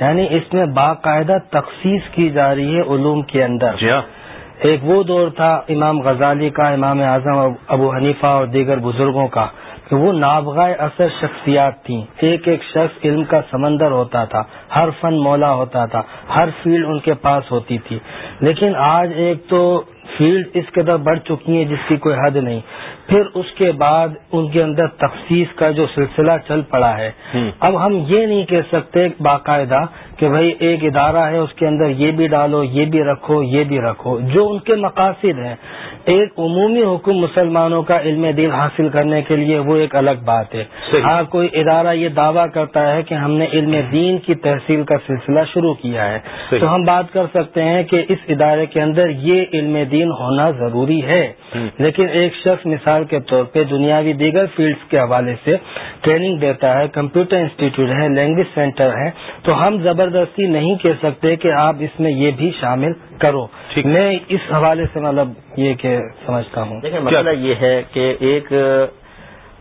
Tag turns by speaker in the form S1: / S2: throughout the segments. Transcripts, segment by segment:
S1: یعنی اس میں باقاعدہ تخصیص کی جا رہی ہے علوم کے اندر۔
S2: جی ہاں۔
S1: ایک وہ دور تھا امام غزالی کا امام اعظم ابو حنیفہ اور دیگر بزرگوں کا کہ وہ نابغائے اثر شخصیات تھیں۔ ایک ایک شخص علم کا سمندر ہوتا تھا ہر فن مولا ہوتا تھا ہر فیلڈ ان کے پاس ہوتی تھی۔ لیکن آج ایک تو فیلڈ اس قدر بڑھ چکی ہیں جس کی کوئی حد نہیں۔ پھر اس کے بعد ان کے اندر تخصیص کا جو سلسلہ چل پڑا ہے۔ اب ہم یہ نہیں کہہ سکتے باقاعدہ کہ بھائی ایک ادارہ ہے اس کے اندر یہ بھی ڈالو یہ بھی رکھو یہ بھی رکھو جو ان کے مقاصد ہیں۔ ایک عمومی حکم مسلمانوں کا علم دین حاصل کرنے کے لیے وہ ایک الگ بات ہے۔ ہاں کوئی ادارہ یہ دعویٰ کرتا ہے کہ ہم نے علم دین کی تحصیل کا سلسلہ شروع کیا ہے۔ تو ہم بات کر سکتے ہیں کہ اس ادارے کے اندر یہ علم دین ہونا ضروری ہے۔ لیکن ایک شخص مثال کے طور پہ دنیاوی دیگر فیلڈز کے حوالے سے ٹریننگ دیتا ہے کمپیوٹر انسٹیٹیوٹ ہے لینگویج سینٹر ہے تو ہم زبردستی نہیں کہہ سکتے کہ آپ اس میں یہ بھی شامل کرو۔ میں اس حوالے سے مطلب یہ کہ سمجھتا ہوں۔
S3: دیکھیں مسئلہ یہ ہے کہ ایک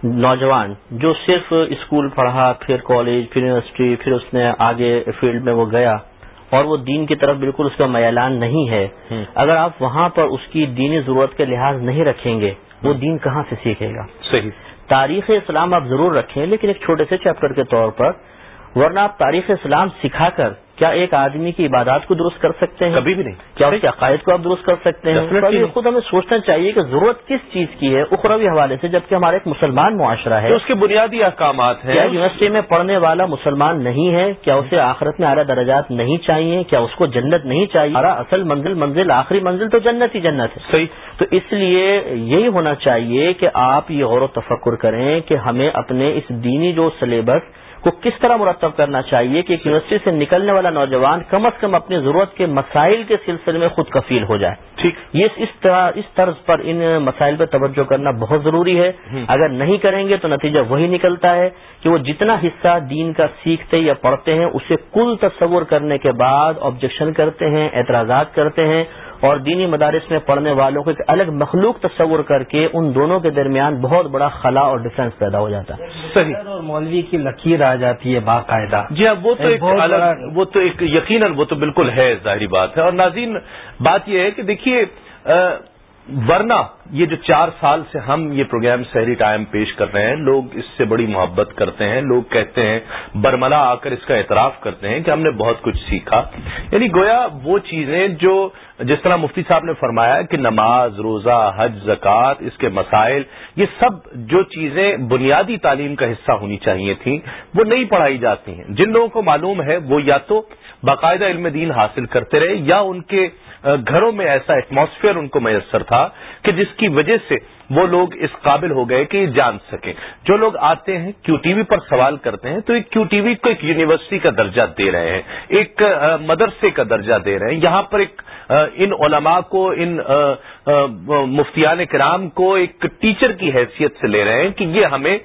S3: نوجوان جو صرف اسکول پڑھا پھر کالج پھر یونیورسٹی پھر اس نے آگے فیلڈ میں وہ گیا اور وہ دین کی طرف بالکل اس کا میلان نہیں ہے۔ اگر آپ وہاں پر اس کی دینی ضرورت کے لحاظ نہیں رکھیں گے وہ دین کہاں سے سیکھے گا؟
S2: صحیح۔
S3: تاریخ اسلام آپ ضرور رکھیں لیکن ایک چھوٹے سے چیپٹر کے طور پر ورنہ آپ تاریخ اسلام سکھا کر کیا ایک آدمی کی عبادات کو درست کر سکتے ہیں؟
S2: کبھی بھی نہیں.
S3: کیا اس کے عقائد کو آپ درست کر سکتے ہیں؟ خود ہمیں سوچنا چاہیے کہ ضرورت کس چیز کی ہے اخروی حوالے سے جبکہ ہمارا ایک مسلمان معاشرہ ہے۔
S2: اس کے بنیادی احکامات ہیں.
S3: کیا یونیورسٹی میں پڑھنے والا مسلمان نہیں ہے؟ کیا اسے آخرت میں اعلیٰ درجات نہیں چاہیے؟ کیا اس کو جنت نہیں چاہیے؟ ہمارا اصل منزل منزل آخری منزل تو جنت ہی جنت ہے۔
S2: صحیح.
S3: تو اس لیے یہی ہونا چاہیے کہ آپ یہ غور و تفکر کریں کہ ہمیں اپنے اس دینی جو سلیبس کو کس طرح مرتب کرنا چاہیے کہ یونیورسٹی سے نکلنے والا نوجوان کم از کم اپنی ضرورت کے مسائل کے سلسلے میں خود کفیل ہو جائے۔
S2: ٹھیک۔
S3: یہ اس طرح اس طرز پر ان مسائل پہ توجہ کرنا بہت ضروری ہے۔ اگر نہیں کریں گے تو نتیجہ وہی نکلتا ہے کہ وہ جتنا حصہ دین کا سیکھتے یا پڑھتے ہیں اسے کل تصور کرنے کے بعد آبجیکشن کرتے ہیں اعتراضات کرتے ہیں۔ اور دینی مدارس میں پڑھنے والوں کو ایک الگ مخلوق تصور کر کے ان دونوں کے درمیان بہت بڑا خلا اور ڈفرینس پیدا ہو جاتا ہے۔
S1: صحیح۔ اور مولوی کی لکیر آ جاتی ہے باقاعدہ۔
S2: جی ہاں وہ تو ایک الگ وہ تو ایک یقیناً وہ تو بالکل ہے ظاہری بات ہے۔ اور ناظرین بات یہ ہے کہ دیکھیے ورنہ یہ جو چار سال سے ہم یہ پروگرام سحری ٹائم پیش کر رہے ہیں، لوگ اس سے بڑی محبت کرتے ہیں، لوگ کہتے ہیں، برملا آ کر اس کا اعتراف کرتے ہیں کہ ہم نے بہت کچھ سیکھا۔ یعنی گویا وہ چیزیں جو جس طرح مفتی صاحب نے فرمایا کہ نماز، روزہ، حج، زکوٰۃ، اس کے مسائل، یہ سب جو چیزیں بنیادی تعلیم کا حصہ ہونی چاہیے تھیں، وہ نہیں پڑھائی جاتی ہیں۔ جن لوگوں کو معلوم ہے وہ یا تو باقاعدہ علم دین حاصل کرتے رہے یا ان کے گھروں میں ایسا ایٹماسفیئر ان کو میسر تھا کہ جس کی وجہ سے وہ لوگ اس قابل ہو گئے کہ یہ جان سکیں۔ جو لوگ آتے ہیں کیو ٹی وی پر سوال کرتے ہیں، تو ایک کیو ٹی وی کو ایک یونیورسٹی کا درجہ دے رہے ہیں، ایک مدرسے کا درجہ دے رہے ہیں۔ یہاں پر ایک ان علماء کو، ان مفتیان کرام کو ایک ٹیچر کی حیثیت سے لے رہے ہیں کہ یہ ہمیں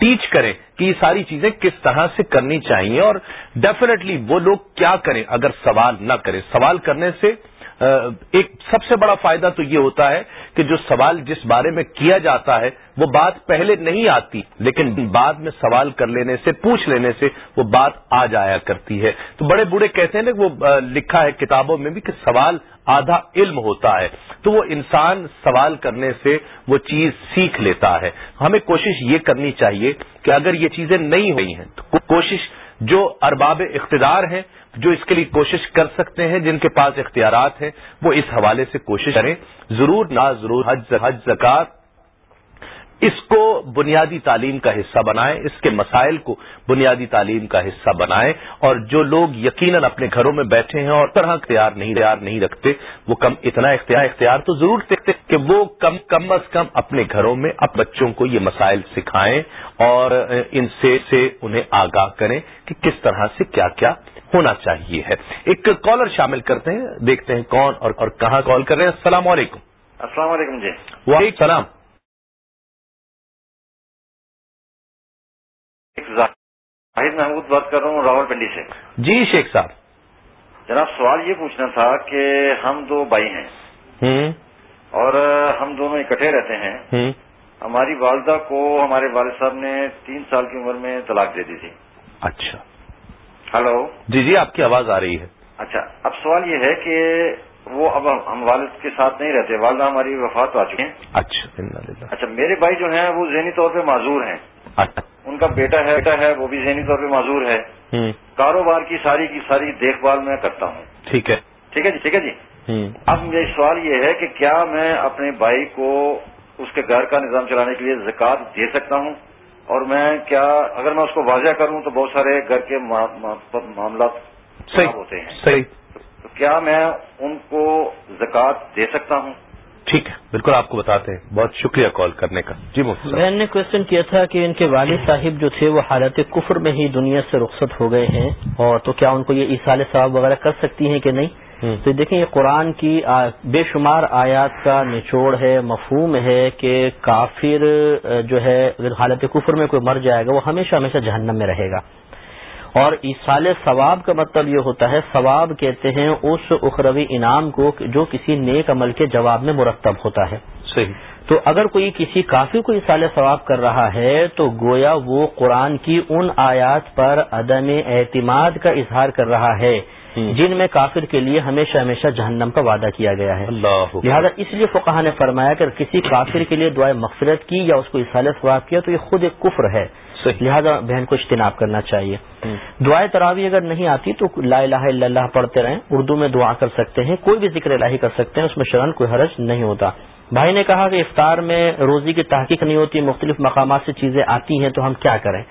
S2: ٹیچ کریں کہ یہ ساری چیزیں کس طرح سے کرنی چاہیے اور ڈیفینیٹلی وہ لوگ کیا کریں اگر سوال نہ کریں۔ سوال کرنے سے ایک سب سے بڑا فائدہ تو یہ ہوتا ہے کہ جو سوال جس بارے میں کیا جاتا ہے، وہ بات پہلے نہیں آتی، لیکن بعد میں سوال کر لینے سے، پوچھ لینے سے وہ بات آ جایا کرتی ہے۔ تو بڑے بوڑھے کہتے ہیں نا وہ لکھا ہے کتابوں میں بھی کہ سوال آدھا علم ہوتا ہے۔ تو وہ انسان سوال کرنے سے وہ چیز سیکھ لیتا ہے۔ ہمیں کوشش یہ کرنی چاہیے کہ اگر یہ چیزیں نہیں ہوئی ہیں، تو کوشش جو ارباب اقتدار ہیں، جو اس کے لیے کوشش کر سکتے ہیں، جن کے پاس اختیارات ہیں، وہ اس حوالے سے کوشش کریں۔ ضرور نہ ضرور حج حج زکات اس کو بنیادی تعلیم کا حصہ بنائیں اس کے مسائل کو بنیادی تعلیم کا حصہ بنائیں اور جو لوگ یقیناً اپنے گھروں میں بیٹھے ہیں اور طرح اختیار نہیں تیار نہیں رکھتے وہ کم اتنا اختیار اختیار تو ضرور دیکھتے کہ وہ کم کم از کم اپنے گھروں میں اب بچوں کو یہ مسائل سکھائیں اور ان سے سے انہیں آگاہ کریں کہ کس طرح سے کیا کیا ہونا چاہیے ہے۔ ایک کالر شامل کرتے ہیں دیکھتے ہیں کون اور اور کہاں کال کر رہے ہیں۔ السلام علیکم۔
S4: السلام علیکم جی۔
S2: وعلیکم السلام۔
S4: واحد محمود بات کر رہا ہوں راول پنڈی سے۔
S2: جی شیخ صاحب۔
S4: جناب سوال یہ پوچھنا تھا کہ ہم دو بھائی ہیں۔ اور ہم دونوں اکٹھے رہتے ہیں۔ ہماری والدہ کو ہمارے والد صاحب نے تین سال کی عمر میں طلاق دے دی تھی۔
S2: اچھا۔
S4: ہلو۔
S2: جی جی آپ کی آواز آ رہی ہے۔
S4: اچھا اب سوال یہ ہے کہ وہ اب ہم والد کے ساتھ نہیں رہتے والدہ ہماری وفات آ چکی ہیں۔
S2: اچھا
S4: اچھا میرے بھائی جو ہیں وہ ذہنی طور پہ معذور ہیں۔ اچھا۔ ان کا بیٹا ہے بیٹا ہے وہ بھی ذہنی طور پہ معذور ہے۔ کاروبار کی ساری کی ساری دیکھ بھال میں کرتا ہوں۔
S2: ٹھیک ہے۔
S4: ٹھیک ہے جی ٹھیک ہے جی۔ اب میرا سوال یہ ہے کہ کیا میں اپنے بھائی کو اس کے گھر کا نظام چلانے کے لیے زکات دے سکتا ہوں؟ اور میں کیا اگر میں اس کو واضح کروں تو بہت سارے گھر کے معاملات ہوتے ہیں۔
S2: صحیح۔
S4: تو کیا میں ان کو زکات دے سکتا ہوں؟
S2: ٹھیک ہے بالکل آپ کو بتاتے ہیں۔ بہت شکریہ کال کرنے کا۔ جی
S3: میں نے کوشچن کیا تھا کہ ان کے والد صاحب جو تھے وہ حالت کفر میں ہی دنیا سے رخصت ہو گئے ہیں۔ اور تو کیا ان کو یہ اصال ثواب وغیرہ کر سکتی ہیں کہ نہیں؟ تو دیکھیں یہ قرآن کی بے شمار آیات کا نچوڑ ہے مفہوم ہے کہ کافر جو ہے اگر حالت کفر میں کوئی مر جائے گا وہ ہمیشہ ہمیشہ جہنم میں رہے گا۔ اور ایسال ثواب کا مطلب یہ ہوتا ہے ثواب کہتے ہیں اس اخروی انعام کو جو کسی نیک عمل کے جواب میں مرتب ہوتا ہے۔
S2: صحیح۔
S3: تو اگر کوئی کسی کافی کو اصال ثواب کر رہا ہے تو گویا وہ قرآن کی ان آیات پر عدم اعتماد کا اظہار کر رہا ہے جن میں کافر کے لیے ہمیشہ ہمیشہ جہنم کا وعدہ کیا گیا ہے۔ لہٰذا اس لیے فقہ نے فرمایا کہ کسی کافر کے لیے دعائیں مغفرت کی یا اس کو اصال ثواب کیا تو یہ خود ایک کفر ہے۔ لہذا بہن کو اجتناب کرنا چاہیے. دعائیں تراوی اگر نہیں آتی تو لا الہ الا اللہ پڑھتے رہیں. اردو میں دعا کر سکتے ہیں. کوئی بھی ذکر الہی کر سکتے ہیں. اس میں شرن کوئی حرج نہیں ہوتا. بھائی نے کہا کہ افطار میں روزی کی تحقیق نہیں ہوتی. مختلف مقامات سے چیزیں آتی ہیں تو ہم کیا کریں؟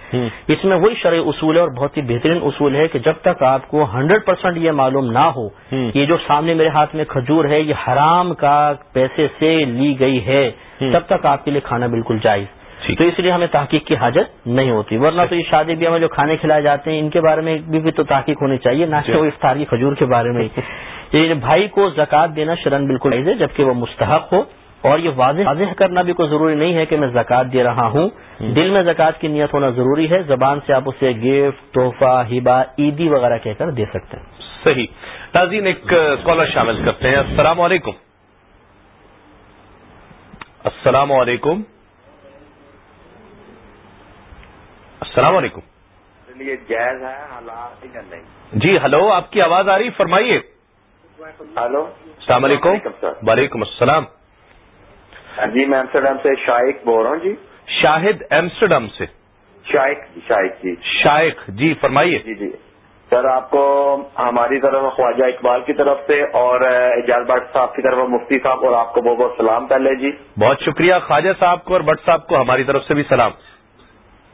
S3: اس میں وہی شرعی اصول ہے اور بہت ہی بہترین اصول ہے کہ جب تک آپ کو ہنڈریڈ پرسینٹ یہ معلوم نہ ہو یہ جو سامنے میرے ہاتھ میں کھجور ہے یہ حرام کا پیسے سے لی گئی ہے تب تک آپ کے لیے کھانا بالکل جائز. تو اس لیے ہمیں تحقیق کی حاجت نہیں ہوتی۔ ورنہ تو یہ شادی بیاہ میں جو کھانے کھلائے جاتے ہیں ان کے بارے میں بھی, بھی تو تحقیق ہونی چاہیے نہ کہ وہ افطار کی کھجور کے بارے میں۔ بھائی کو زکات دینا شرن بالکل ہے جبکہ وہ مستحق ہو۔ اور یہ واضح واضح کرنا بھی کوئی ضروری نہیں ہے کہ میں زکات دے رہا ہوں۔ دل میں زکات کی نیت ہونا ضروری ہے۔ زبان سے آپ اسے گفٹ تحفہ ہبا عیدی وغیرہ کہہ کر دے سکتے ہیں۔
S2: صحیح۔ ناظرین ایک کالر شامل کرتے ہیں۔ السلام علیکم۔ السلام علیکم۔ السلام علیکم۔
S5: یہ جائز ہے حالات
S2: جی ہلو آپ کی آواز آ رہی فرمائیے۔
S5: ہلو۔
S2: السلام علیکم۔ وعلیکم السلام۔
S5: جی میں ایمسٹرڈم سے شائق بول رہا ہوں جی۔
S2: شاہد ایمسٹرڈم سے۔
S5: شائق شائق جی۔
S2: شائق جی فرمائیے۔
S5: جی جی۔ سر آپ کو ہماری طرف خواجہ اقبال کی طرف سے اور اجاز بٹ صاحب کی طرف مفتی صاحپ اور آپ کو بہت بہت سلام پہلے جی۔
S2: بہت شکریہ خواجہ صاحب کو اور بٹ صاحب کو ہماری طرف سے بھی سلام۔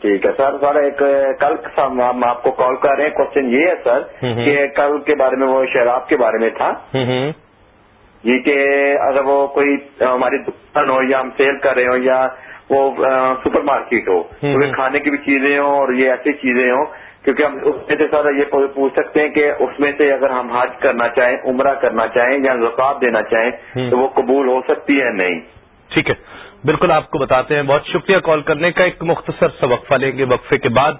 S5: ٹھیک ہے سر سر ایک کل ہم آپ کو کال کر رہے ہیں کوشچن یہ ہے سر کہ کل کے بارے میں وہ شراب کے بارے میں تھا۔ جی کہ اگر وہ کوئی ہماری دکان ہو یا ہم سیل کر رہے ہوں یا وہ سپر مارکیٹ ہو تو کھانے کی بھی چیزیں ہوں اور یہ ایسی چیزیں ہوں کیونکہ ہم اس میں سے سر یہ پوچھ سکتے ہیں کہ اس میں سے اگر ہم حج کرنا چاہیں عمرہ کرنا چاہیں یا زکات دینا چاہیں تو وہ قبول ہو سکتی ہے نہیں؟
S2: ٹھیک ہے۔ بالکل آپ کو بتاتے ہیں، بہت شکریہ کال کرنے کا، ایک مختصر سا وقفہ لیں گے، وقفے کے بعد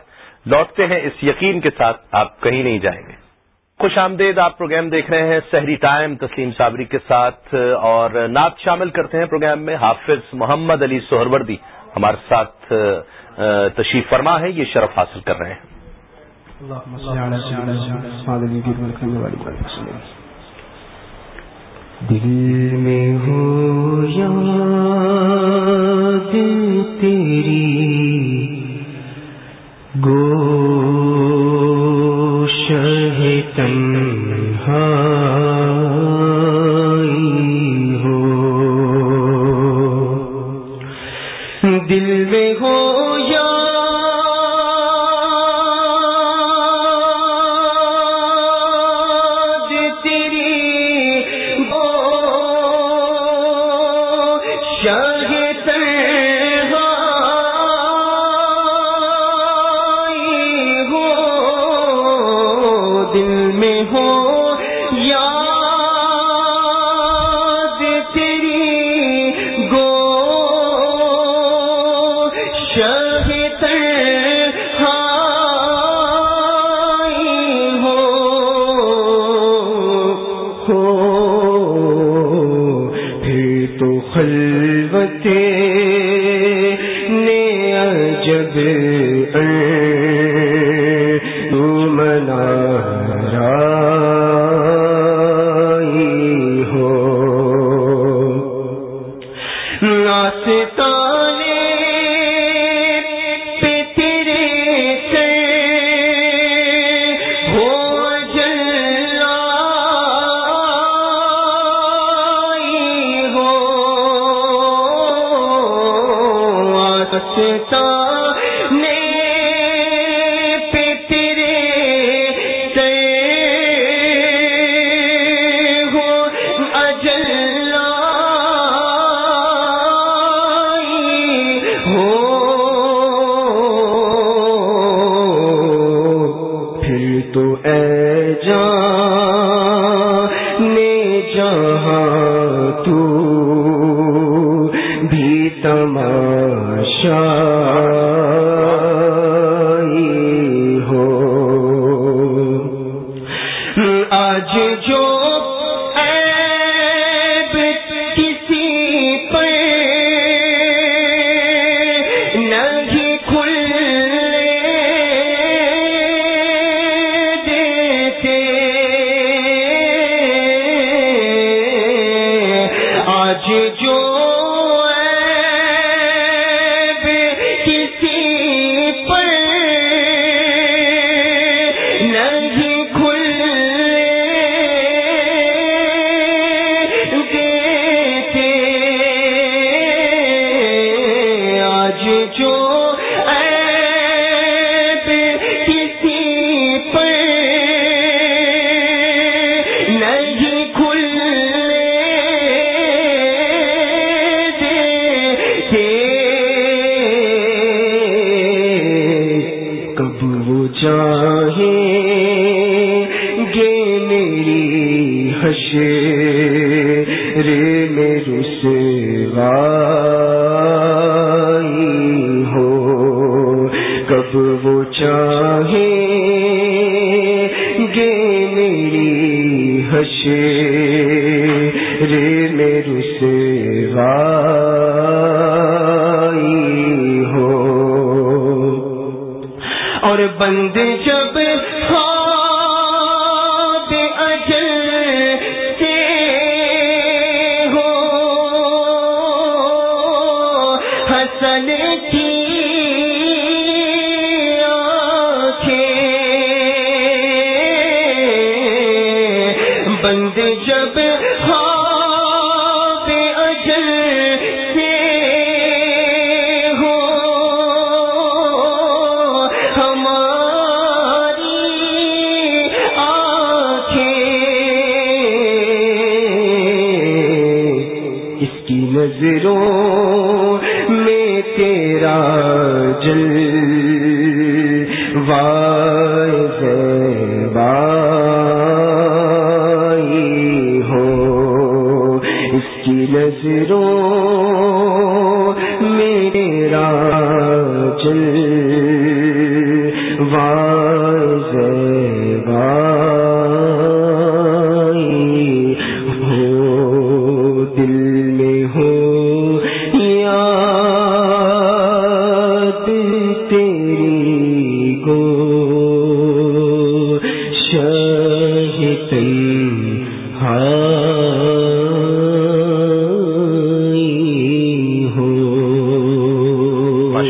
S2: لوٹتے ہیں اس یقین کے ساتھ آپ کہیں نہیں جائیں گے۔ خوش آمدید، آپ پروگرام دیکھ رہے ہیں سحری ٹائم، تسلیم صابری کے ساتھ، اور نعت شامل کرتے ہیں پروگرام میں حافظ محمد علی سہروردی۔ ہمارے ساتھ تشریف فرما ہے، یہ شرف حاصل کر رہے ہیں۔
S6: دل میں ہو یا تیری گو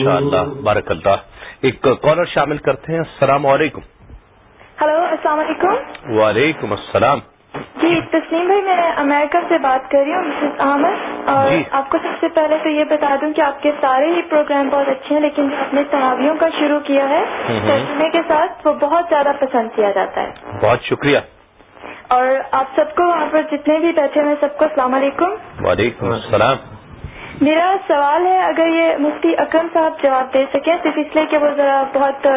S2: ماشاء اللہ بارک اللہ ایک کالر شامل کرتے ہیں۔ السلام علیکم۔
S7: ہلو السلام علیکم۔
S2: وعلیکم السلام۔
S7: جی تسلیم بھائی میں امریکہ سے بات کر رہی ہوں مسز احمد۔ اور
S2: جی۔
S7: آپ کو سب سے پہلے تو یہ بتا دوں کہ آپ کے سارے ہی پروگرام بہت اچھے ہیں لیکن جو آپ نے صحابیوں کا شروع کیا ہے۔ ترجمے کے ساتھ وہ بہت زیادہ پسند کیا جاتا ہے۔
S2: بہت شکریہ۔
S7: اور آپ سب کو وہاں پر جتنے بھی بیٹھے ہیں سب کو السلام علیکم۔
S2: وعلیکم السلام۔
S7: میرا سوال ہے اگر یہ مفتی اکرم صاحب جواب دے سکیں صرف اس لیے کہ وہ ذرا بہت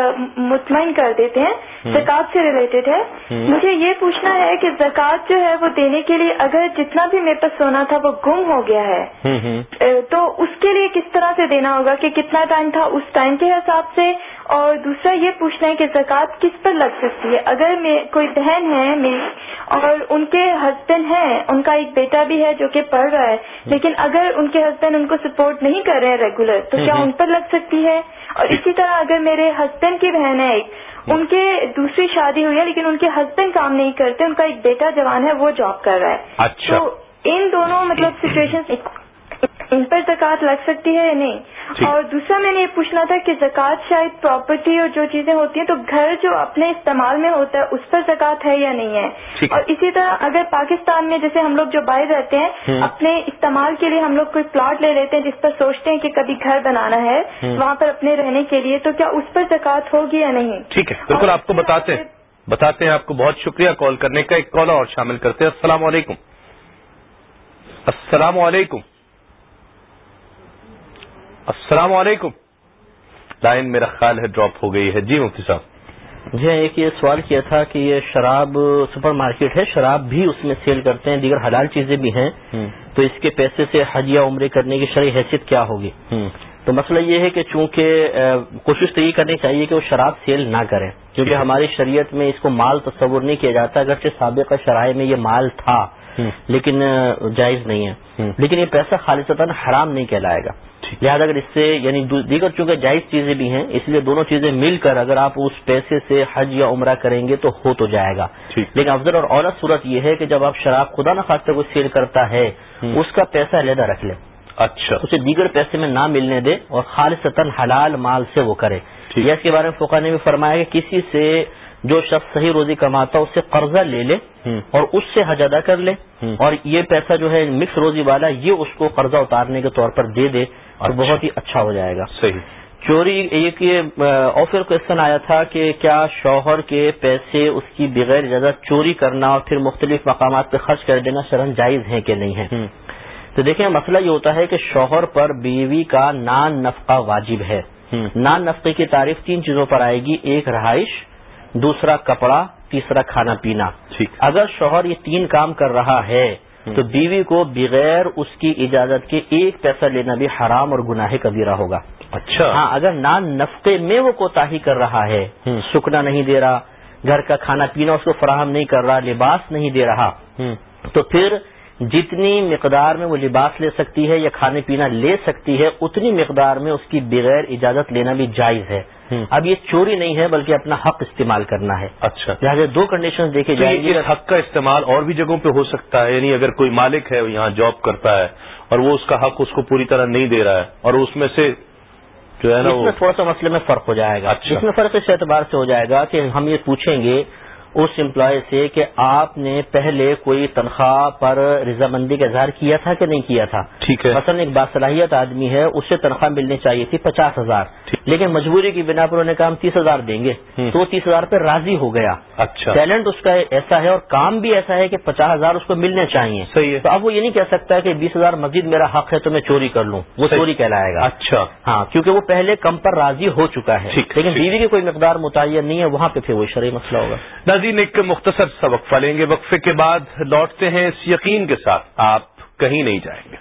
S7: مطمئن کر دیتے ہیں زکوٰۃ سے ریلیٹڈ ہے۔ مجھے یہ پوچھنا ہے کہ زکوٰۃ جو ہے وہ دینے کے لیے اگر جتنا بھی میرے پاس سونا تھا وہ گم ہو گیا ہے۔ تو اس کے لیے کس طرح سے دینا ہوگا کہ کتنا ٹائم تھا اس ٹائم کے حساب سے؟ اور دوسرا یہ پوچھنا ہے کہ زکوٰۃ کس پر لگ سکتی ہے؟ اگر میں کوئی بہن ہے میری اور ان کے ہسبینڈ ہیں ان کا ایک بیٹا بھی ہے جو کہ پڑھ رہا ہے لیکن اگر ان کے ہسبینڈ ان کو سپورٹ نہیں کر رہے ہیں ریگولر تو کیا ان پر لگ سکتی ہے؟ اور اسی طرح اگر میرے ہسبینڈ کی بہن ہے ایک ان کے دوسری شادی ہوئی ہے لیکن ان کے ہسبینڈ کام نہیں کرتے ان کا ایک بیٹا جوان ہے وہ جاب کر رہا ہے۔
S2: اچھا۔
S7: تو ان دونوں مطلب سچویشن ان پر زکوٰۃ لگ سکتی ہے یا نہیں۔ اور دوسرا میں نے یہ پوچھنا تھا کہ زکوٰۃ شاید پراپرٹی اور جو چیزیں ہوتی ہیں تو گھر جو اپنے استعمال میں ہوتا ہے اس پر زکوٰۃ ہے یا نہیں ہے۔ اور اسی طرح اگر پاکستان میں جیسے ہم لوگ جو باہر رہتے ہیں اپنے استعمال کے لیے ہم لوگ کوئی پلاٹ لے لیتے ہیں جس پر سوچتے ہیں کہ کبھی گھر بنانا ہے وہاں پر اپنے رہنے کے لیے تو کیا اس پر زکوٰۃ ہوگی یا نہیں؟
S2: ٹھیک ہے بالکل آپ کو بتاتے ہیں۔ بتاتے ہیں آپ کو بہت شکریہ کال کرنے کا۔ ایک کالر اور شامل کرتے ہیں۔ السلام علیکم۔ السلام علیکم۔ السلام علیکم۔ لائن میرا خیال ہے ڈراپ ہو گئی ہے۔ جی مفتی صاحب۔
S3: جی ایک یہ سوال کیا تھا کہ یہ شراب سپر مارکیٹ ہے شراب بھی اس میں سیل کرتے ہیں دیگر حلال چیزیں بھی ہیں۔ تو اس کے پیسے سے حج یا عمرے کرنے کی شرعی حیثیت کیا ہوگی؟ تو مسئلہ یہ ہے کہ چونکہ کوشش تو یہ کرنی چاہیے کہ وہ شراب سیل نہ کریں کیونکہ ہماری شریعت میں اس کو مال تصور نہیں کیا جاتا اگرچہ سابقہ شرائع میں یہ مال تھا۔ لیکن جائز نہیں ہے۔ لیکن یہ پیسہ خالصتاً حرام نہیں کہلائے گا۔ لہٰذا اگر اس سے یعنی دیگر چونکہ جائز چیزیں بھی ہیں اس لیے دونوں چیزیں مل کر اگر آپ اس پیسے سے حج یا عمرہ کریں گے تو ہو تو جائے گا۔ لیکن افضل اور عورت صورت یہ ہے کہ جب آپ شراب خدا نخواستہ کو سیل کرتا ہے اس کا پیسہ علیحدہ رکھ لیں
S2: اچھا۔
S3: اسے دیگر پیسے میں نہ ملنے دے اور خالصتاً حلال مال سے وہ کرے۔ یا اس کے بارے میں فوکا نے بھی فرمایا کہ کسی سے جو شخص صحیح روزی کماتا اس سے قرضہ لے لے اور اس سے حج ادا کر لے۔ اور یہ پیسہ جو ہے مکس روزی والا یہ اس کو قرضہ اتارنے کے طور پر دے دے اور اچھا۔ بہت ہی اچھا ہو جائے گا۔
S2: صحیح۔
S3: چوری ایک یہ آفر کوشچن آیا تھا کہ کیا شوہر کے پیسے اس کی بغیر اجازت چوری کرنا اور پھر مختلف مقامات پہ خرچ کر دینا شرن جائز ہے کہ نہیں ہے تو دیکھیں مسئلہ یہ ہوتا ہے کہ شوہر پر بیوی کا نان نفقہ واجب ہے۔ نان نفقے کی تعریف تین چیزوں پر آئے گی۔ ایک رہائش دوسرا کپڑا تیسرا کھانا پینا۔ اگر شوہر یہ تین کام کر رہا ہے تو بیوی کو بغیر اس کی اجازت کے ایک پیسہ لینا بھی حرام اور گناہ کبیرہ ہوگا۔
S2: اچھا۔
S3: ہاں اگر نان نفقے میں وہ کوتاہی کر رہا ہے سکنا نہیں دے رہا گھر کا کھانا پینا اس کو فراہم نہیں کر رہا لباس نہیں دے رہا تو پھر جتنی مقدار میں وہ لباس لے سکتی ہے یا کھانے پینا لے سکتی ہے اتنی مقدار میں اس کی بغیر اجازت لینا بھی جائز ہے۔ اب یہ چوری نہیں ہے بلکہ اپنا حق استعمال کرنا ہے۔
S2: اچھا۔
S3: لہٰذا دو کنڈیشن دیکھے جائیں
S2: گے حق کا استعمال اور بھی جگہوں پہ ہو سکتا ہے یعنی اگر کوئی مالک ہے یہاں جاب کرتا ہے اور وہ اس کا حق اس کو پوری طرح نہیں دے رہا ہے اور اس میں سے جو ہے نا
S3: اس میں تھوڑا سا مسئلے میں فرق ہو جائے گا۔
S2: اچھا۔
S3: اس میں فرق اس اعتبار سے ہو جائے گا کہ ہم یہ پوچھیں گے اس امپلائی سے کہ آپ نے پہلے کوئی تنخواہ پر رضامندی کا اظہار کیا تھا کہ نہیں کیا تھا؟
S2: ٹھیک ہے۔
S3: مثلا ایک باصلاحیت آدمی ہے اسے تنخواہ ملنی چاہیے تھی پچاس ہزار۔ لیکن مجبوری کی بنا پر کہا ہم تیس ہزار دیں گے۔ تو وہ تیس ہزار پہ راضی ہو گیا۔
S2: اچھا۔
S3: ٹیلنٹ اس کا ایسا ہے اور کام بھی ایسا ہے کہ پچاس ہزار اس کو ملنے چاہیے۔
S2: صحیح ہے۔
S3: تو اب وہ یہ نہیں کہہ سکتا کہ بیس ہزار مزید میرا حق ہے تو میں چوری کر لوں۔ وہ چوری کہلائے گا۔
S2: اچھا۔
S3: ہاں کیونکہ وہ پہلے کم پر راضی ہو چکا ہے۔ لیکن بیوی کی کوئی مقدار متعین نہیں ہے وہاں پہ پھر وہ شرعی مسئلہ ہوگا۔
S2: ناظرین ایک مختصر سا وقفہ لیں گے۔ وقفے کے بعد لوٹتے ہیں اس یقین کے ساتھ۔ آپ کہیں نہیں جائیں گے۔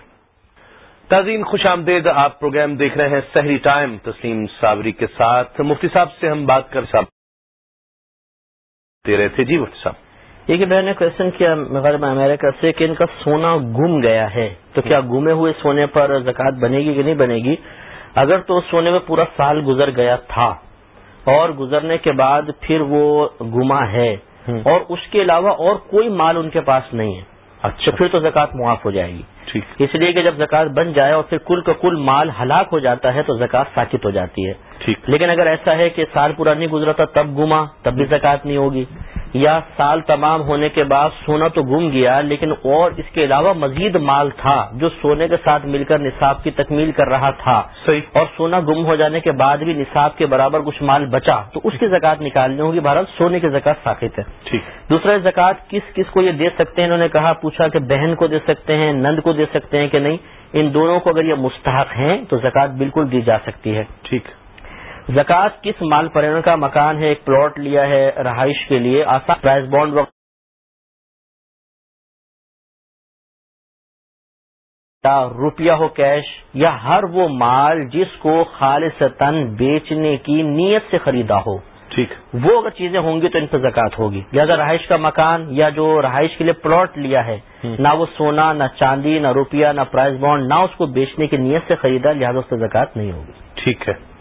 S2: تازین خوش آمدید، آپ پروگرام دیکھ رہے ہیں سحری ٹائم۔ تسلیم صابری کے ساتھ مفتی صاحب سے ہم بات کر صاحب دے رہے تھے۔ جی مفتی صاحب۔
S3: یہ کہ میں نے کوشچن کیا غرب امریکہ سے کہ ان کا سونا گم گیا ہے، تو کیا گمے ہوئے سونے پر زکات بنے گی کہ نہیں بنے گی؟ اگر تو سونے میں پورا سال گزر گیا تھا۔ اور گزرنے کے بعد پھر وہ گما ہے۔ اور اس کے علاوہ اور کوئی مال ان کے پاس نہیں ہے۔ اچھا۔ پھر تو زکوٰۃ معاف ہو جائے گی۔ اس لیے کہ جب زکوٰۃ بن جائے اور پھر کل کا کل مال ہلاک ہو جاتا ہے تو زکوٰۃ ساکت ہو جاتی ہے۔ لیکن اگر ایسا ہے کہ سال پورا نہیں گزرا تھا تب گما تب بھی زکوٰۃ نہیں ہوگی۔ یا سال تمام ہونے کے بعد سونا تو گم گیا لیکن اور اس کے علاوہ مزید مال تھا جو سونے کے ساتھ مل کر نصاب کی تکمیل کر رہا تھا۔
S2: صحیح۔
S3: اور سونا گم ہو جانے کے بعد بھی نصاب کے برابر کچھ مال بچا تو اس کی زکات نکالنی ہوگی۔ بھارت سونے کی زکات ساخت ہے۔ دوسرا زکات کس کس کو یہ دے سکتے ہیں؟ انہوں نے کہا پوچھا کہ بہن کو دے سکتے ہیں نند کو دے سکتے ہیں کہ نہیں؟ ان دونوں کو اگر یہ مستحق ہیں تو زکات بالکل دی جا سکتی ہے۔
S2: ٹھیک۔
S3: زکات کس مال پر کا مکان ہے ایک پلاٹ لیا ہے رہائش کے لیے آسان پرائز بانڈ وقت روپیہ ہو کیش یا ہر وہ مال جس کو خالص تن بیچنے کی نیت سے خریدا ہو۔
S2: ٹھیک۔
S3: وہ اگر چیزیں ہوں گی تو ان پہ زکات ہوگی۔ لہٰذا رہائش کا مکان یا جو رہائش کے لیے پلاٹ لیا ہے نہ وہ سونا نہ چاندی نہ روپیہ نہ پرائز بانڈ نہ اس کو بیچنے کی نیت سے خریدا لہٰذا اس پہ زکات نہیں ہوگی۔
S2: ٹھیک ہے۔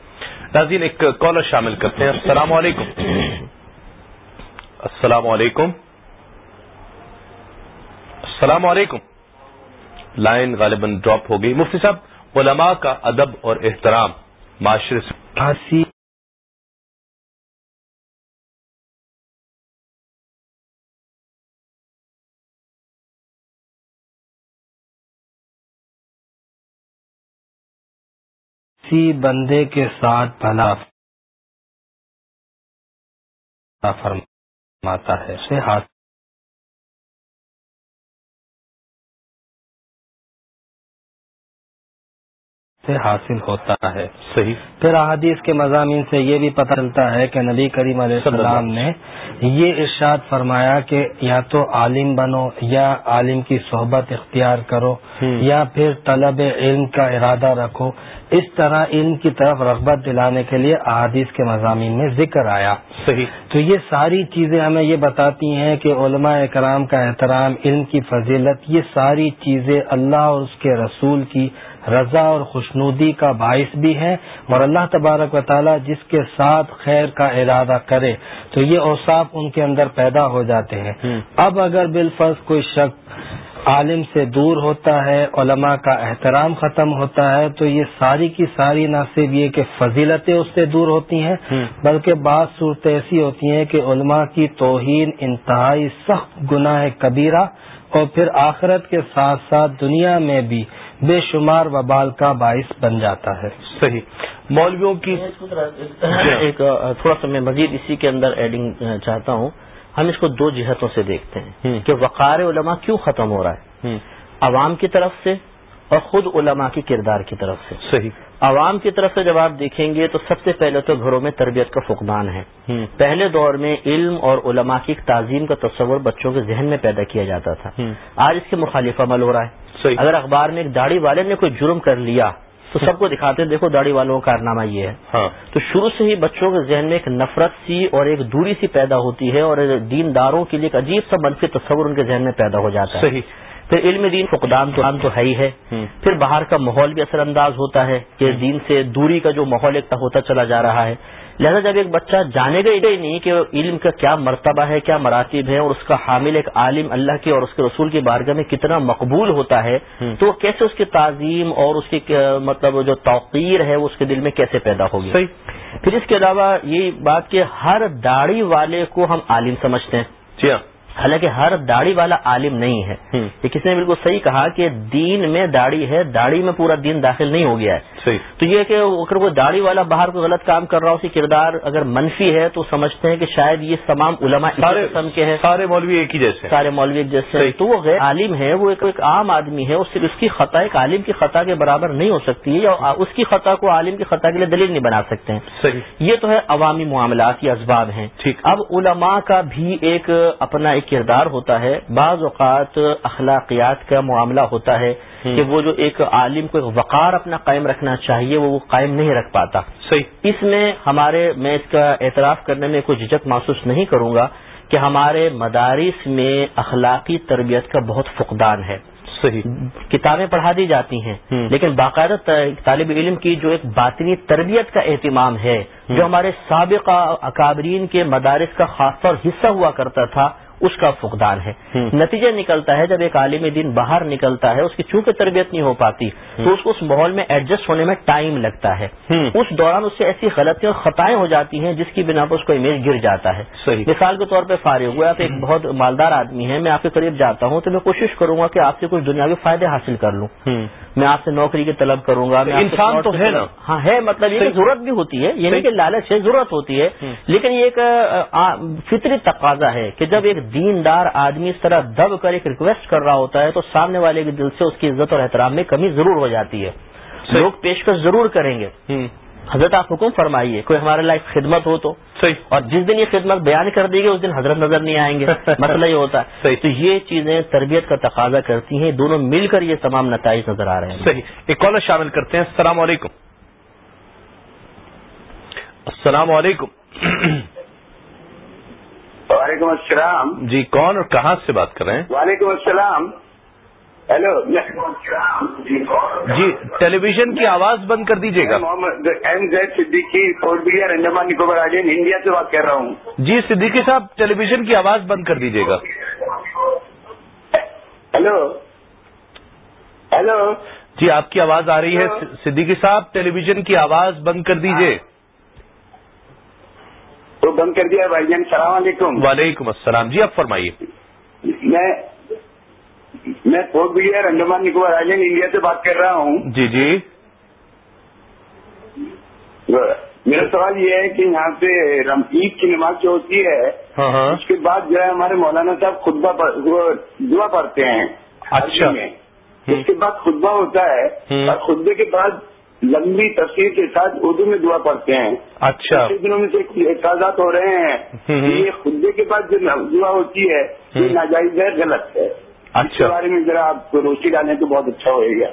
S2: ناظرین، ایک کالر شامل کرتے ہیں۔ السلام علیکم۔ السلام علیکم۔ السلام علیکم۔ لائن غالباً ڈراپ ہو گئی۔ مفتی صاحب، علماء کا ادب اور احترام، معاشرے سے۔
S1: کسی بندے کے ساتھ بھلا فرماتا ہے اسے ہاتھ سے حاصل ہوتا ہے۔
S2: صحیح۔
S1: پھر احادیث کے مضامین سے یہ بھی پتہ چلتا ہے کہ نبی کریم علیہ السلام نے یہ ارشاد فرمایا کہ یا تو عالم بنو یا عالم کی صحبت اختیار کرو یا پھر طلب علم کا ارادہ رکھو۔ اس طرح علم کی طرف رغبت دلانے کے لیے احادیث کے مضامین میں ذکر آیا۔
S2: صحیح۔
S1: تو یہ ساری چیزیں ہمیں یہ بتاتی ہیں کہ علماء کرام کا احترام علم کی فضیلت یہ ساری چیزیں اللہ اور اس کے رسول کی رضا اور خوشنودی کا باعث بھی ہے اور اللہ تبارک و تعالی جس کے ساتھ خیر کا ارادہ کرے تو یہ اوصاف ان کے اندر پیدا ہو جاتے ہیں۔ اب اگر بالفرض کوئی شخص عالم سے دور ہوتا ہے علماء کا احترام ختم ہوتا ہے تو یہ ساری کی ساری نہ صرف یہ کہ فضیلتیں اس سے دور ہوتی ہیں بلکہ بعض صورتیں ایسی ہوتی ہیں کہ علماء کی توہین انتہائی سخت گناہ کبیرہ اور پھر آخرت کے ساتھ ساتھ دنیا میں بھی بے شمار وبال کا باعث بن جاتا ہے۔
S2: صحیح۔ مولویوں کی
S3: ایک تھوڑا سا میں مزید اسی کے اندر ایڈنگ چاہتا ہوں۔ ہم اس کو دو جہتوں سے دیکھتے ہیں کہ وقار علماء کیوں ختم ہو رہا ہے۔ عوام کی طرف سے اور خود علماء کی کردار کی طرف سے۔
S2: صحیح۔
S3: عوام کی طرف سے جب آپ دیکھیں گے تو سب سے پہلے تو گھروں میں تربیت کا فقدان ہے۔ پہلے دور میں علم اور علماء کی تعظیم کا تصور بچوں کے ذہن میں پیدا کیا جاتا تھا۔ آج اس کے مخالف عمل ہو رہا ہے۔
S2: صحیح
S3: اگر اخبار میں ایک داڑھی والے نے کوئی جرم کر لیا تو سب کو دکھاتے ہیں دیکھو داڑھی والوں کا کارنامہ یہ ہے۔
S2: ہاں۔
S3: تو شروع سے ہی بچوں کے ذہن میں ایک نفرت سی اور ایک دوری سی پیدا ہوتی ہے اور دینداروں کے لیے ایک عجیب سا منفی تصور ان کے ذہن میں پیدا ہو جاتا ہے۔
S2: صحیح۔
S3: پھر علم دین فقدان تو تو ہے ہی ہے۔ پھر باہر کا ماحول بھی اثر انداز ہوتا ہے کہ دین سے دوری کا جو ماحول ایک ہوتا چلا جا رہا ہے۔ لہذا جب ایک بچہ جانے گا ہی نہیں کہ علم کا کیا مرتبہ ہے کیا مراتب ہے اور اس کا حامل ایک عالم اللہ کے اور اس کے رسول کی بارگاہ میں کتنا مقبول ہوتا ہے تو کیسے اس کی تعظیم اور اس کی مطلب جو توقیر ہے وہ اس کے دل میں کیسے پیدا ہوگی؟
S2: صحیح.
S3: پھر اس کے علاوہ یہ بات کہ ہر داڑھی والے کو ہم عالم سمجھتے ہیں۔
S2: جی ہاں.
S3: حالانکہ ہر داڑھی والا عالم نہیں ہے۔ یہ کسی نے بالکل صحیح کہا کہ دین میں داڑھی ہے داڑھی میں پورا دین داخل نہیں ہو گیا ہے۔
S2: صحیح۔
S3: تو یہ کہ اگر کوئی داڑھی والا باہر کوئی غلط کام کر رہا ہو اسی کردار اگر منفی ہے تو سمجھتے ہیں کہ شاید یہ تمام علماء
S2: سارے
S3: قسم کے ہیں۔
S2: سارے مولوی ایک ہی جیسے
S3: سارے مولوی ایک جیسے۔ تو وہ غیر عالم ہے وہ ایک ایک عام آدمی ہے اس سے اس کی خطا ایک عالم کی خطا کے برابر نہیں ہو سکتی ہے یا اس کی خطا کو عالم کی خطا کے لیے دلیل نہیں بنا سکتے ہیں۔
S2: صحیح۔
S3: یہ تو ہے عوامی معاملات یا اسباب ہیں۔ اب علماء کا بھی ایک اپنا ایک کردار ہوتا ہے بعض اوقات اخلاقیات کا معاملہ ہوتا ہے کہ وہ جو ایک عالم کو ایک وقار اپنا قائم رکھنا چاہیے وہ وہ قائم نہیں رکھ پاتا۔
S2: صحیح۔
S3: اس میں ہمارے میں اس کا اعتراف کرنے میں کوئی جھجک محسوس نہیں کروں گا کہ ہمارے مدارس میں اخلاقی تربیت کا بہت فقدان ہے۔
S2: صحیح۔
S3: کتابیں پڑھا دی جاتی ہیں لیکن باقاعدہ طالب علم کی جو ایک باطنی تربیت کا اہتمام ہے جو ہمارے سابقہ اکابرین کے مدارس کا خاص طور حصہ ہوا کرتا تھا اس کا فقدان ہے۔ نتیجہ نکلتا ہے جب ایک عالم دین باہر نکلتا ہے اس کی چونکہ تربیت نہیں ہو پاتی تو اس کو اس ماحول میں ایڈجسٹ ہونے میں ٹائم لگتا ہے۔ اس دوران اس سے ایسی غلطیاں اور خطائیں ہو جاتی ہیں جس کی بنا پر اس کو امیج گر جاتا ہے۔ مثال کے طور پہ فارغ ہوئے آپ ایک بہت مالدار آدمی ہیں میں آپ کے قریب جاتا ہوں تو میں کوشش کروں گا کہ آپ سے کچھ دنیاوی فائدے حاصل کر لوں۔ میں آپ سے نوکری کی طلب کروں گا
S2: انسان تو ہے نا۔
S3: ہاں ہے مطلب یہ ضرورت بھی ہوتی ہے یہ نہیں کہ لالچ ہے ضرورت ہوتی ہے لیکن یہ ایک فطری تقاضا ہے کہ جب ایک دیندار آدمی اس طرح دب کر ایک ریکویسٹ کر رہا ہوتا ہے تو سامنے والے کے دل سے اس کی عزت اور احترام میں کمی ضرور ہو جاتی ہے۔ لوگ پیشکش ضرور کریں گے۔ حضرت آپ حکم فرمائیے کوئی ہمارے لائف خدمت ہو تو۔
S2: صحیح۔
S3: اور جس دن یہ خدمت بیان کر دی گئی اس دن حضرت نظر نہیں آئیں گے۔ مسئلہ یہ ہوتا ہے۔
S2: صحیح۔
S3: تو یہ چیزیں تربیت کا تقاضا کرتی ہیں دونوں مل کر یہ تمام نتائج نظر آ رہے ہیں۔
S2: صحیح۔ ایک کالر شامل کرتے ہیں۔ السلام علیکم۔ السلام علیکم۔
S5: وعلیکم السلام.
S2: جی کون اور کہاں سے بات کر رہے ہیں؟
S5: وعلیکم السلام. ہیلو
S2: جی ٹیلی ویژن کی آواز بند کر دیجیے گا۔
S5: Mohammad M Zaid Siddiqui Port Blair Andaman Nicobar island India سے بات کر رہا ہوں۔
S2: جی صدیقی صاحب ٹیلی ویژن کی آواز بند کر دیجیے گا۔
S5: ہیلو ہیلو
S2: جی آپ کی آواز آ رہی ہے۔ صدیقی صاحب ٹیلی ویژن کی آواز بند کر دیجیے۔
S5: وہ بند کر دیا بھائی جان السلام علیکم۔
S2: وعلیکم السلام۔ جی آپ فرمائیے۔
S5: میں میں فورٹ بلیئر انڈمان نکوبر آئلینڈ انڈیا سے بات کر رہا ہوں۔
S2: جی جی۔
S5: میرا سوال یہ ہے کہ یہاں پہ رم عید کی نماز جو ہوتی ہے
S2: ہاں ہاں۔
S5: اس کے بعد جو ہے ہمارے مولانا صاحب خطبہ دعا پڑھتے ہیں۔
S2: اچھا۔
S5: اس کے بعد خطبہ ہوتا ہے۔ اور خطبے کے بعد
S8: لمبی تفصیل کے ساتھ اردو میں دعا پڑھتے ہیں۔
S2: اچھا۔
S8: دنوں میں سے اعتراضات ہو رہے ہیں۔ یہ خطبے کے بعد جو دعا ہوتی ہے یہ ناجائز ہے غلط ہے۔ اس کے
S2: اچھا
S8: بارے میں ذرا آپ کو روشنی ڈالیں تو بہت اچھا ہوئے گا۔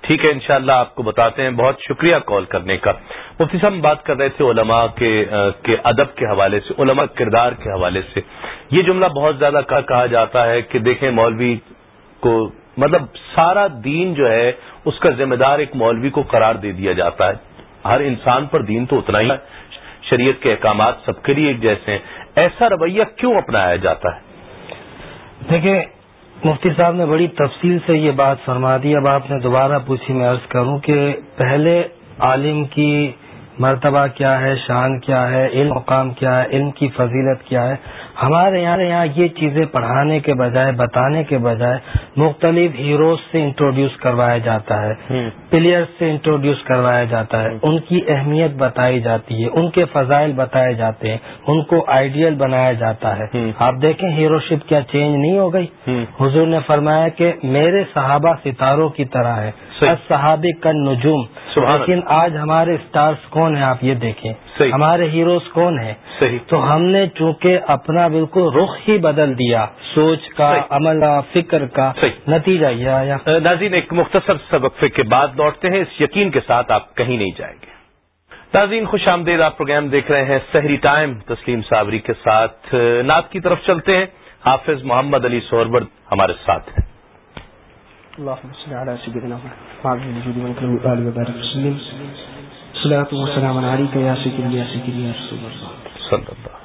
S2: ٹھیک ہے انشاءاللہ آپ کو بتاتے ہیں۔ بہت شکریہ کال کرنے کا۔ مفتی صاحب بات کر رہے تھے علماء کے کے ادب کے حوالے سے علماء کردار کے حوالے سے۔ یہ جملہ بہت زیادہ کہا جاتا ہے کہ دیکھیں مولوی کو مطلب سارا دین جو ہے اس کا ذمہ دار ایک مولوی کو قرار دے دیا جاتا ہے۔ ہر انسان پر دین تو اتنا ہی ہے۔ شریعت کے احکامات سب کے لیے ایک جیسے ہیں۔ ایسا رویہ کیوں اپنایا جاتا ہے؟
S1: دیکھیں، مفتی صاحب نے بڑی تفصیل سے یہ بات فرما دی۔ اب آپ نے دوبارہ پوچھی، میں عرض کروں کہ پہلے عالم کی مرتبہ کیا ہے؟ شان کیا ہے؟ علم، مقام کیا ہے؟ علم کی فضیلت کیا ہے؟ ہمارے یہاں یہاں یہ چیزیں پڑھانے کے بجائے بتانے کے بجائے مختلف ہیروز سے انٹروڈیوس کروایا جاتا ہے پلیئرز سے انٹروڈیوس کروایا جاتا ہے۔ ان کی اہمیت بتائی جاتی ہے ان کے فضائل بتائے جاتے ہیں ان کو آئیڈیل بنایا جاتا ہے۔ آپ دیکھیں ہیرو شپ کیا چینج نہیں ہو گئی؟ حضور نے فرمایا کہ میرے صحابہ ستاروں کی طرح ہے۔ صحابی کا نجوم۔ لیکن آج ہمارے اسٹارز کون ہیں؟ آپ یہ دیکھیں۔ ہمارے ہیروز کون ہیں؟ تو ہم نے چونکہ اپنا بالکل رخ ہی بدل دیا۔ سوچ کا
S2: صحیح۔
S1: عمل کا فکر کا
S2: صحیح۔
S1: نتیجہ یہ آیا۔
S2: ناظرین ایک مختصر وقفے کے بعد لوٹتے ہیں۔ اس یقین کے ساتھ آپ کہیں نہیں جائیں گے۔ ناظرین خوش آمدید آپ پروگرام دیکھ رہے ہیں سحری ٹائم۔ تسلیم صابری کے ساتھ نعت کی طرف چلتے ہیں۔ حافظ محمد علی سوربر ہمارے ساتھ ہیں۔ صلی اللہ۔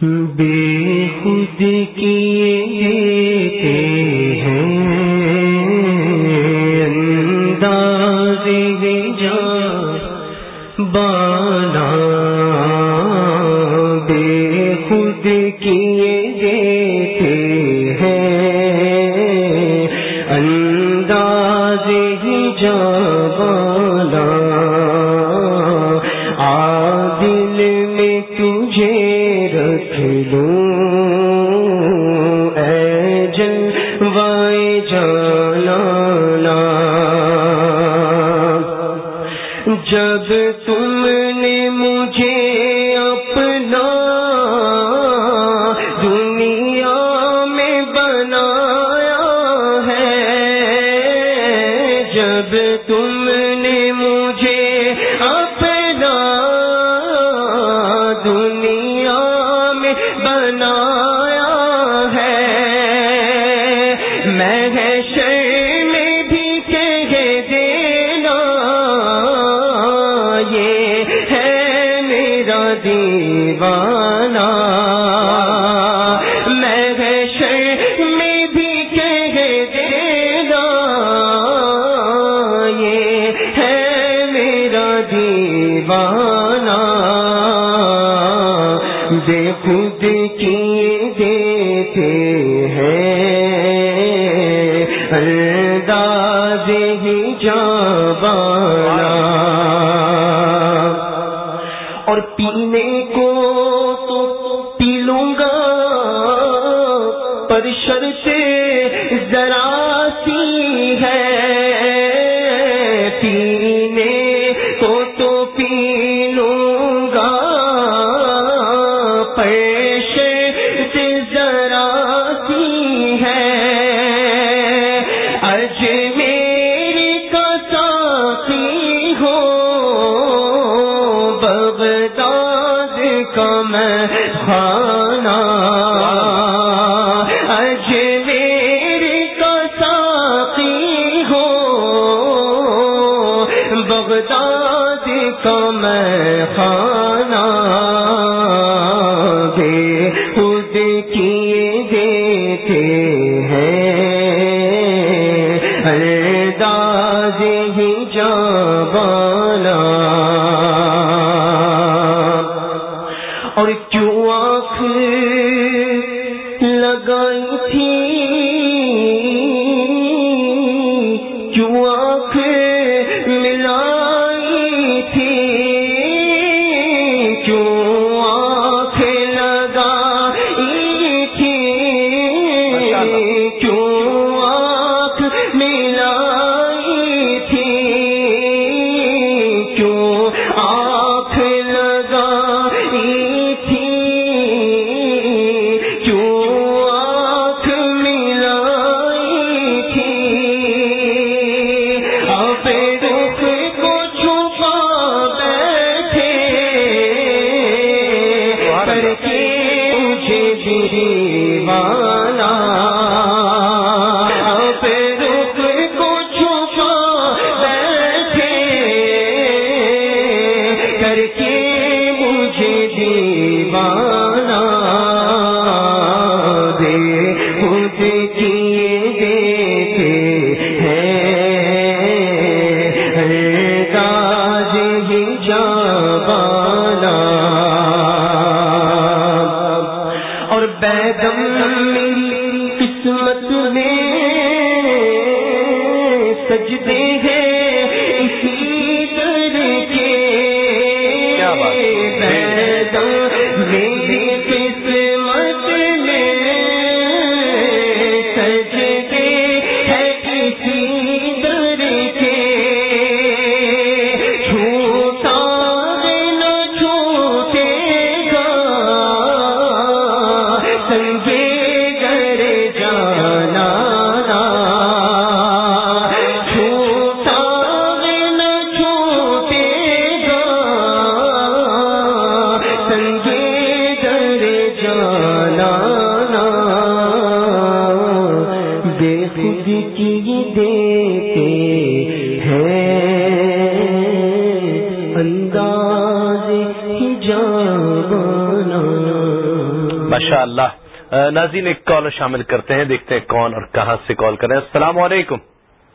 S6: بے خود کیے ہیں انداز جان بانا دیوانہ۔ بے خود کی دیتے ہیں۔ انداز ہی جان۔ بھی ماشاء ناظرین ایک کال شامل کرتے ہیں دیکھتے ہیں کون اور کہاں سے کال کریں السلام علیکم۔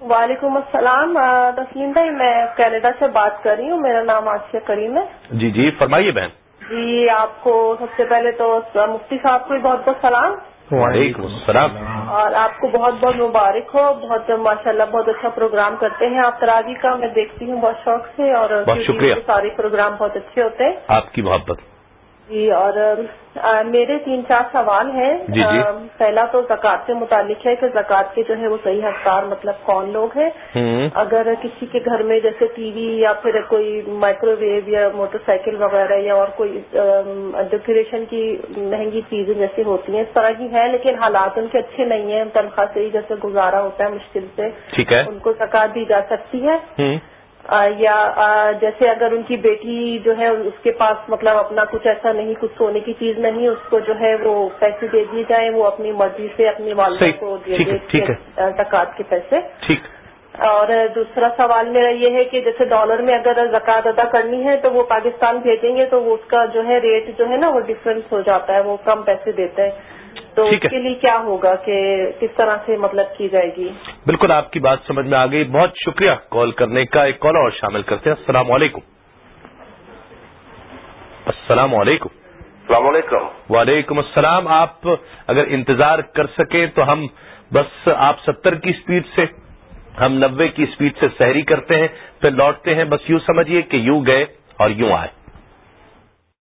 S9: وعلیکم السلام تسلیم بھائی میں کینیڈا سے بات کر رہی ہوں۔ میرا نام آسیہ کریم ہے۔
S6: جی جی فرمائیے بہن۔
S9: جی آپ کو سب سے پہلے تو مفتی صاحب کو بہت بہت سلام۔
S6: وعلیکم السلام۔
S9: اور آپ کو بہت بہت مبارک ہو۔ بہت ماشاء اللہ بہت اچھا پروگرام کرتے ہیں آپ تراجی کا میں دیکھتی ہوں بہت شوق سے اور
S6: بہت شکریہ۔
S9: سارے پروگرام بہت اچھے ہوتے ہیں۔
S6: آپ کی محبت۔
S9: جی اور میرے تین چار سوال ہیں۔
S6: جی جی۔
S9: پہلا تو زکوٰۃ سے متعلق ہے کہ زکوٰۃ کے جو ہے وہ صحیح حقدار مطلب کون لوگ ہیں؟ اگر کسی کے گھر میں جیسے ٹی وی یا پھر کوئی مائکرو ویو یا موٹر سائیکل وغیرہ یا اور کوئی ڈیکوریشن کی مہنگی چیزیں جیسے ہوتی ہیں اس طرح کی ہیں لیکن حالات ان کے اچھے نہیں ہیں تنخواہ سے ہی جیسے گزارا ہوتا ہے مشکل سے
S6: ٹھیک ہے۔
S9: ان کو زکوٰۃ دی جا سکتی ہے۔ یا جیسے اگر ان کی بیٹی جو ہے اس کے پاس مطلب اپنا کچھ ایسا نہیں کچھ سونے کی چیز نہیں اس کو جو ہے وہ پیسے دے دیے جائیں وہ اپنی مرضی سے اپنی والدہ کو زکوٰۃ کے پیسے۔
S6: ٹھیک۔
S9: اور دوسرا سوال میرا یہ ہے کہ جیسے ڈالر میں اگر زکوٰۃ ادا کرنی ہے تو وہ پاکستان بھیجیں گے تو وہ اس کا جو ہے ریٹ جو ہے نا وہ ڈفرینس ہو جاتا ہے وہ کم پیسے دیتے ہیں۔ تو اس کے لیے کیا ہوگا کہ کس طرح سے مطلب کی جائے گی؟
S6: بالکل آپ کی بات سمجھ میں آ گئی۔ بہت شکریہ کال کرنے کا۔ ایک کال اور شامل کرتے ہیں۔ السلام علیکم۔ السلام علیکم۔
S5: السلام علیکم۔
S6: وعلیکم السلام۔ آپ اگر انتظار کر سکیں تو ہم بس آپ ستر کی اسپیڈ سے ہم نبے کی اسپیڈ سے سحری کرتے ہیں پھر لوٹتے ہیں۔ بس یوں سمجھیے کہ یوں گئے اور یوں آئے۔